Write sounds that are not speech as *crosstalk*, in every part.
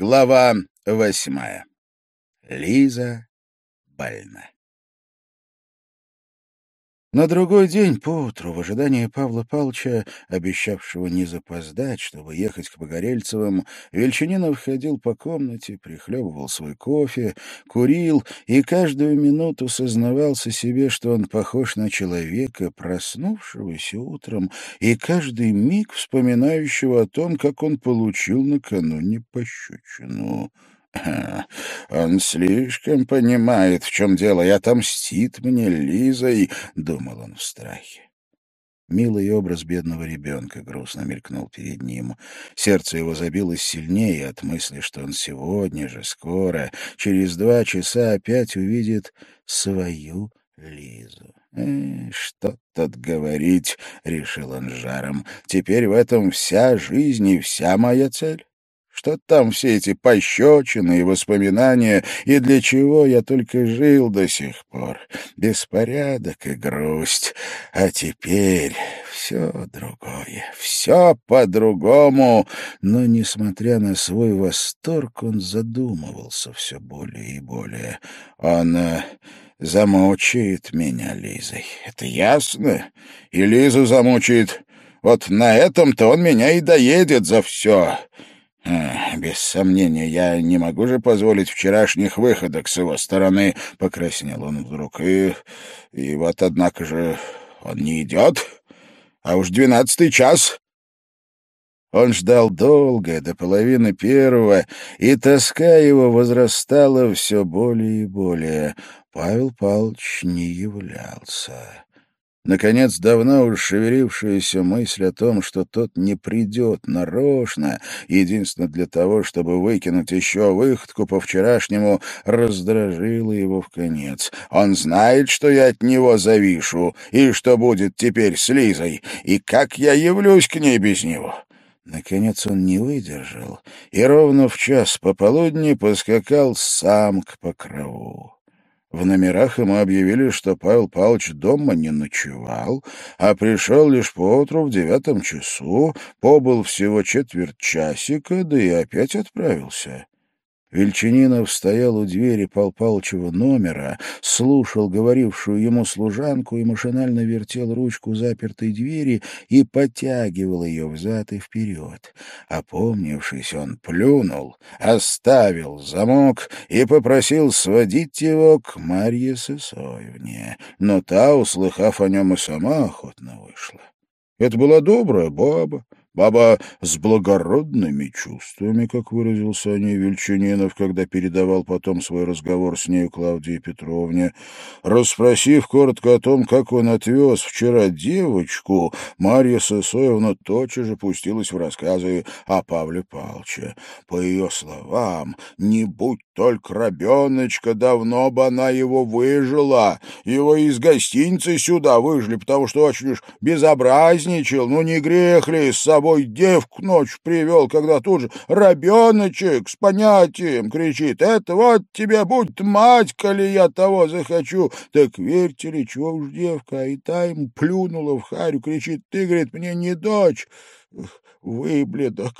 Глава восьмая. Лиза больна. На другой день поутру, в ожидании Павла Павловича, обещавшего не запоздать, чтобы ехать к Погорельцевым, Вельчининов ходил по комнате, прихлебывал свой кофе, курил и каждую минуту сознавался себе, что он похож на человека, проснувшегося утром, и каждый миг вспоминающего о том, как он получил накануне пощечину. *clears throat* «Он слишком понимает, в чем дело, и отомстит мне Лизой», — думал он в страхе. Милый образ бедного ребенка грустно мелькнул перед ним. Сердце его забилось сильнее от мысли, что он сегодня же, скоро, через два часа опять увидит свою Лизу. «Э, «Что тут говорить?» — решил он жаром. «Теперь в этом вся жизнь и вся моя цель». Что там все эти пощечины и воспоминания, и для чего я только жил до сих пор? Беспорядок и грусть. А теперь все другое, все по-другому. Но, несмотря на свой восторг, он задумывался все более и более. Он э, замучает меня Лизой. Это ясно? И Лизу замучает. Вот на этом-то он меня и доедет за все. «Без сомнения, я не могу же позволить вчерашних выходок с его стороны», — покраснел он вдруг. «И, и вот, однако же, он не идет, а уж двенадцатый час». Он ждал долго, до половины первого, и тоска его возрастала все более и более. Павел Павлович не являлся. Наконец, давно уж шевелившаяся мысль о том, что тот не придет нарочно, единственно для того, чтобы выкинуть еще выходку по-вчерашнему, раздражила его в конец. Он знает, что я от него завишу, и что будет теперь с Лизой, и как я явлюсь к ней без него. Наконец он не выдержал, и ровно в час пополудни поскакал сам к покрову. В номерах ему объявили, что Павел Павлович дома не ночевал, а пришел лишь поутру в девятом часу, побыл всего четверть часика, да и опять отправился. Вельчининов стоял у двери Пал номера, слушал говорившую ему служанку и машинально вертел ручку запертой двери и подтягивал ее взад и вперед. Опомнившись, он плюнул, оставил замок и попросил сводить его к Марье Сысоевне. Но та, услыхав о нем, и сама охотно вышла. Это была добрая баба, Баба с благородными чувствами, как выразился о ней Вельчининов, когда передавал потом свой разговор с ней Клавдии Петровне. Расспросив коротко о том, как он отвез вчера девочку, Марья Сысоевна тотчас же пустилась в рассказы о Павле Павловиче. По ее словам, не будь только ребеночка, давно бы она его выжила. Его из гостиницы сюда выжили, потому что очень уж безобразничал. Ну, не грех ли с собой девку ночь привел, когда тут же ребеночек с понятием кричит, «Это вот тебе будет мать, коли я того захочу!» Так верьте ли, чего уж девка, а и та ему плюнула в харю, кричит, «Ты, говорит, мне не дочь, выбледок!»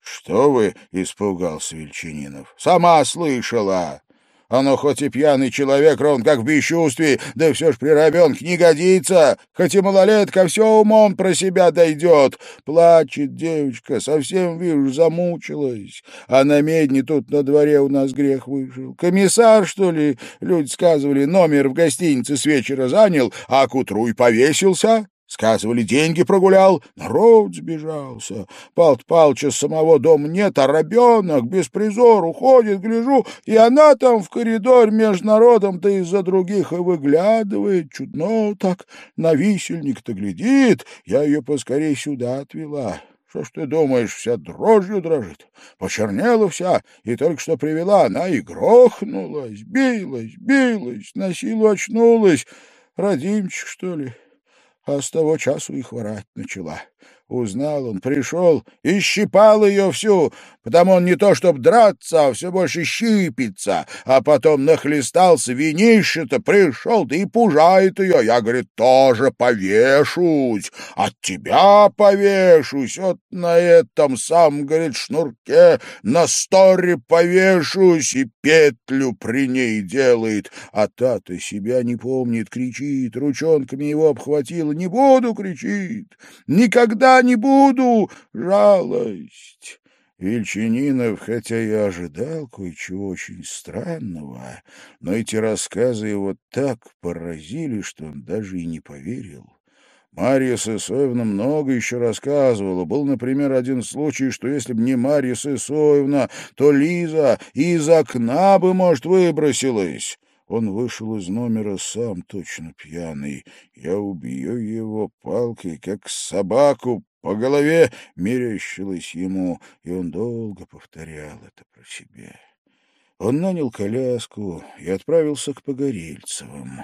«Что вы?» — испугался Вельчининов. «Сама слышала!» Оно хоть и пьяный человек, ровно как в бесчувствии, да все ж при ребенке не годится. Хоть и малолетка, все умом про себя дойдет. Плачет девочка, совсем, вижу, замучилась. А на медне тут на дворе у нас грех вышел. Комиссар, что ли, люди сказывали, номер в гостинице с вечера занял, а к утру и повесился. Сказывали, деньги прогулял, народ сбежался. Пал Палча самого дома нет, а ребенок без призора уходит, гляжу, и она там в коридор между народом-то из-за других и выглядывает, чудно так, на висельник-то глядит, я ее поскорей сюда отвела. Что ж ты думаешь, вся дрожью дрожит, почернела вся, и только что привела, она и грохнулась, билась, билась, на силу очнулась. Родимчик, что ли? А с того часу и хворать начала. Узнал он, пришел и щипал ее всю. Потому он не то чтоб драться, а все больше щипится, а потом нахлестался винище-то, пришел и пужает ее. Я, говорит, тоже повешусь, от тебя повешусь, вот на этом самом, говорит, шнурке на сторе повешусь и петлю при ней делает. А та-то себя не помнит, кричит, ручонками его обхватила. «Не буду!» — кричит. «Никогда не буду!» Жалость. Вельчининов, хотя и ожидал кое-чего очень странного, но эти рассказы его так поразили, что он даже и не поверил. Марья Сысоевна много еще рассказывала. Был, например, один случай, что если бы не Марья Сысоевна, то Лиза из окна бы, может, выбросилась. Он вышел из номера сам точно пьяный. Я убью его палкой, как собаку, по голове мерещилось ему, и он долго повторял это про себя. Он нанял коляску и отправился к Погорельцевым.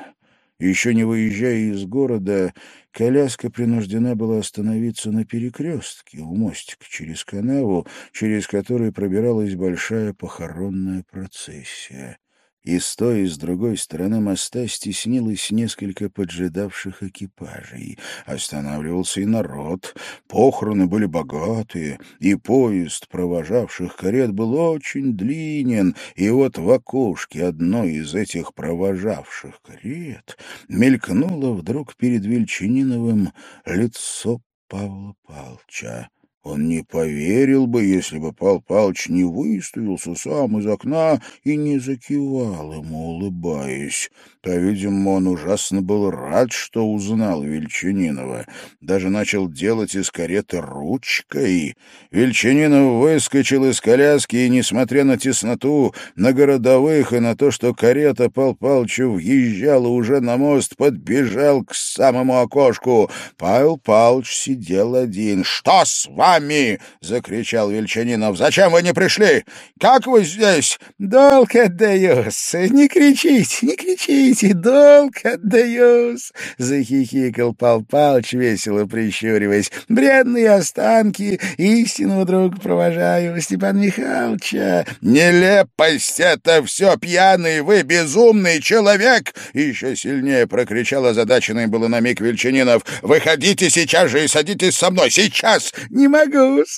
Еще не выезжая из города, коляска принуждена была остановиться на перекрестке у мостика через канаву, через который пробиралась большая похоронная процессия и с той, и с другой стороны моста стеснилось несколько поджидавших экипажей. Останавливался и народ, похороны были богатые, и поезд провожавших карет был очень длинен, и вот в окошке одной из этих провожавших карет мелькнуло вдруг перед Вельчининовым лицо Павла Палча. Он не поверил бы, если бы Пал Палыч не выставился сам из окна и не закивал ему, улыбаясь. По-видимому, он ужасно был рад, что узнал Вельчининова. Даже начал делать из кареты ручкой. Вельчининов выскочил из коляски и, несмотря на тесноту, на городовых и на то, что карета Пал Палычу въезжала уже на мост, подбежал к самому окошку. Павел Палыч сидел один. «Что с вами?» — закричал Вельчининов. «Зачем вы не пришли? Как вы здесь?» «Долг отдаюсь. Не кричите, не кричите!» Долг, отдаюсь!» — захихикал Пал Палыч, весело прищуриваясь. «Бредные останки истинного друга провожаю, Степан Михайловича!» «Нелепость это все, пьяный вы, безумный человек!» Еще сильнее прокричал озадаченный было на миг Вельчининов. «Выходите сейчас же и садитесь со мной, сейчас!» «Не могу,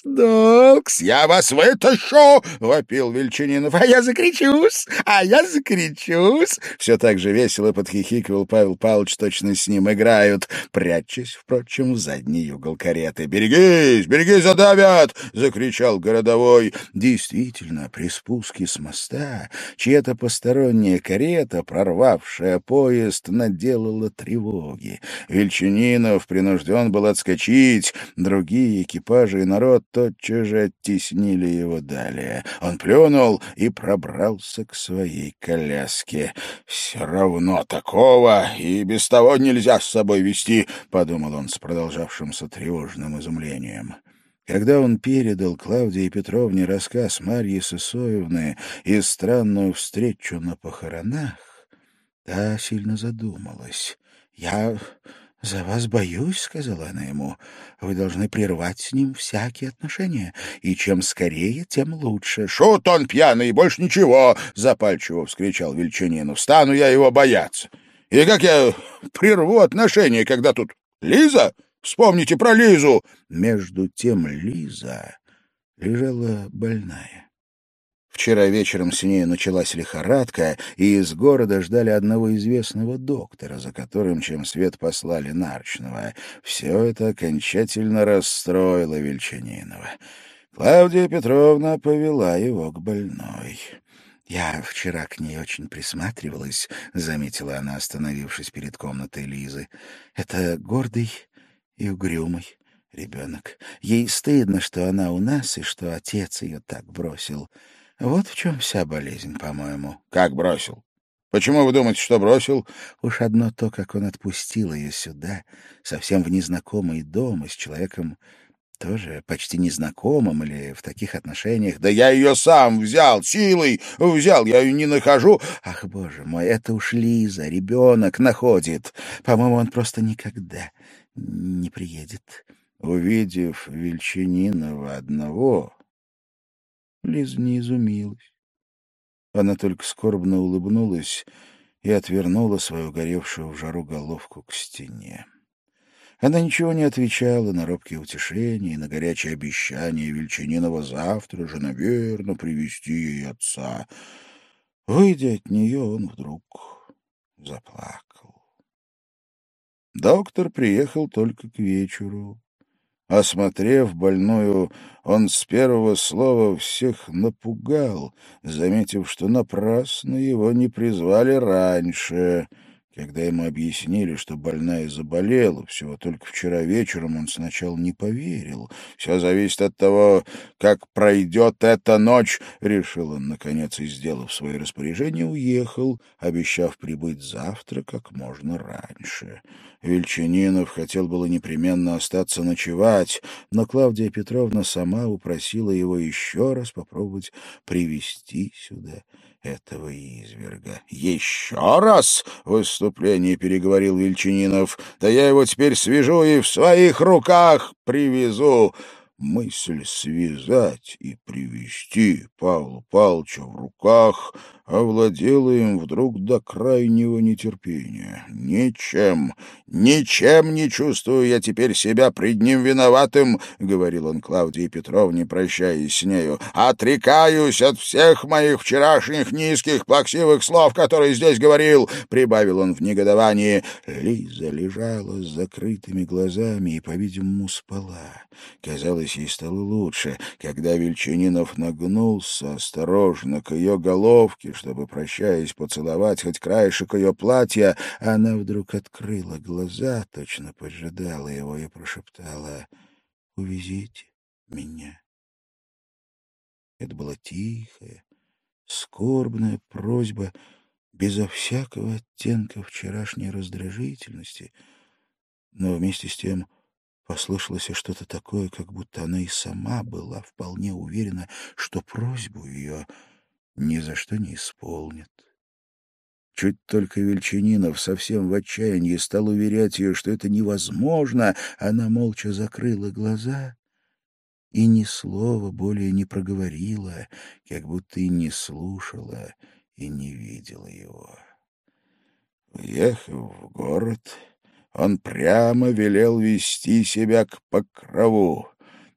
долг!» «Я вас вытащу!» — вопил Вельчининов. «А я закричусь! А я закричусь!» Все так же весело подхихикивал Павел Павлович, точно с ним играют, прячась, впрочем, в задний угол кареты. «Берегись! Берегись, задавят!» — закричал городовой. Действительно, при спуске с моста чья-то посторонняя карета, прорвавшая поезд, наделала тревоги. Вельчининов принужден был отскочить, другие экипажи и народ тотчас же оттеснили его далее. Он плюнул и пробрался к своей коляске. «Все равно такого и без того нельзя с собой вести, — подумал он с продолжавшимся тревожным изумлением. Когда он передал Клавдии Петровне рассказ Марьи Сысоевны и странную встречу на похоронах, та сильно задумалась. — Я «За вас боюсь», — сказала она ему. «Вы должны прервать с ним всякие отношения, и чем скорее, тем лучше». «Шут он пьяный, больше ничего!» — запальчиво вскричал Вельчанинов. «Стану я его бояться! И как я прерву отношения, когда тут Лиза? Вспомните про Лизу!» Между тем Лиза лежала больная. Вчера вечером с ней началась лихорадка, и из города ждали одного известного доктора, за которым чем свет послали Нарчного. Все это окончательно расстроило Вельчанинова. Клавдия Петровна повела его к больной. «Я вчера к ней очень присматривалась», — заметила она, остановившись перед комнатой Лизы. «Это гордый и угрюмый ребенок. Ей стыдно, что она у нас и что отец ее так бросил». Вот в чем вся болезнь, по-моему. Как бросил? Почему вы думаете, что бросил? Уж одно то, как он отпустил ее сюда, совсем в незнакомый дом и с человеком тоже почти незнакомым или в таких отношениях. Да я ее сам взял, силой взял, я ее не нахожу. Ах, боже мой, это уж Лиза, ребенок находит. По-моему, он просто никогда не приедет. Увидев Вельчининова одного, Лиза не изумилась. Она только скорбно улыбнулась и отвернула свою горевшую в жару головку к стене. Она ничего не отвечала на робкие утешения и на горячие обещания Вельчининова завтра же, наверное, привести ей отца. Выйдя от нее, он вдруг заплакал. Доктор приехал только к вечеру. Осмотрев больную, он с первого слова всех напугал, заметив, что напрасно его не призвали раньше — когда ему объяснили, что больная заболела всего только вчера вечером, он сначала не поверил. «Все зависит от того, как пройдет эта ночь», — решил он, наконец, и, сделав свое распоряжение, уехал, обещав прибыть завтра как можно раньше. Вельчининов хотел было непременно остаться ночевать, но Клавдия Петровна сама упросила его еще раз попробовать привести сюда этого изверга. — Еще раз в выступлении переговорил Вельчининов. — Да я его теперь свяжу и в своих руках привезу. Мысль связать и привести Павла Павловича в руках овладела им вдруг до крайнего нетерпения. «Ничем, ничем не чувствую я теперь себя пред ним виноватым», — говорил он Клавдии Петровне, прощаясь с нею. «Отрекаюсь от всех моих вчерашних низких плаксивых слов, которые здесь говорил», — прибавил он в негодовании. Лиза лежала с закрытыми глазами и, по-видимому, спала. Казалось, ей стало лучше, когда Вельчининов нагнулся осторожно к ее головке, чтобы, прощаясь, поцеловать хоть краешек ее платья, она вдруг открыла глаза, точно поджидала его и прошептала «Увезите меня». Это была тихая, скорбная просьба, безо всякого оттенка вчерашней раздражительности, но вместе с тем послышалось что-то такое, как будто она и сама была вполне уверена, что просьбу ее ни за что не исполнит. Чуть только Вельчининов совсем в отчаянии стал уверять ее, что это невозможно, она молча закрыла глаза и ни слова более не проговорила, как будто и не слушала и не видела его. Уехав в город, он прямо велел вести себя к Покрову.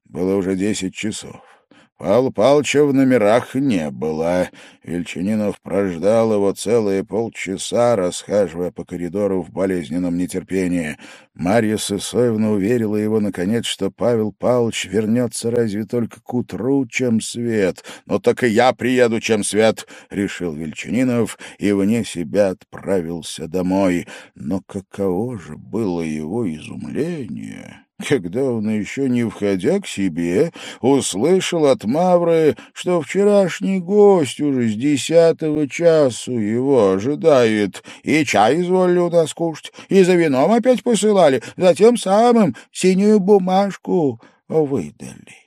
Было уже десять часов. Павла Павловича в номерах не было. Вельчининов прождал его целые полчаса, расхаживая по коридору в болезненном нетерпении. Марья Сысоевна уверила его, наконец, что Павел Павлович вернется разве только к утру, чем свет. «Ну так и я приеду, чем свет», — решил Вельчининов и вне себя отправился домой. Но каково же было его изумление! Когда он, еще не входя к себе, услышал от Мавры, что вчерашний гость уже с десятого часу его ожидает, и чай изволили у нас кушать, и за вином опять посылали, затем самым синюю бумажку выдали.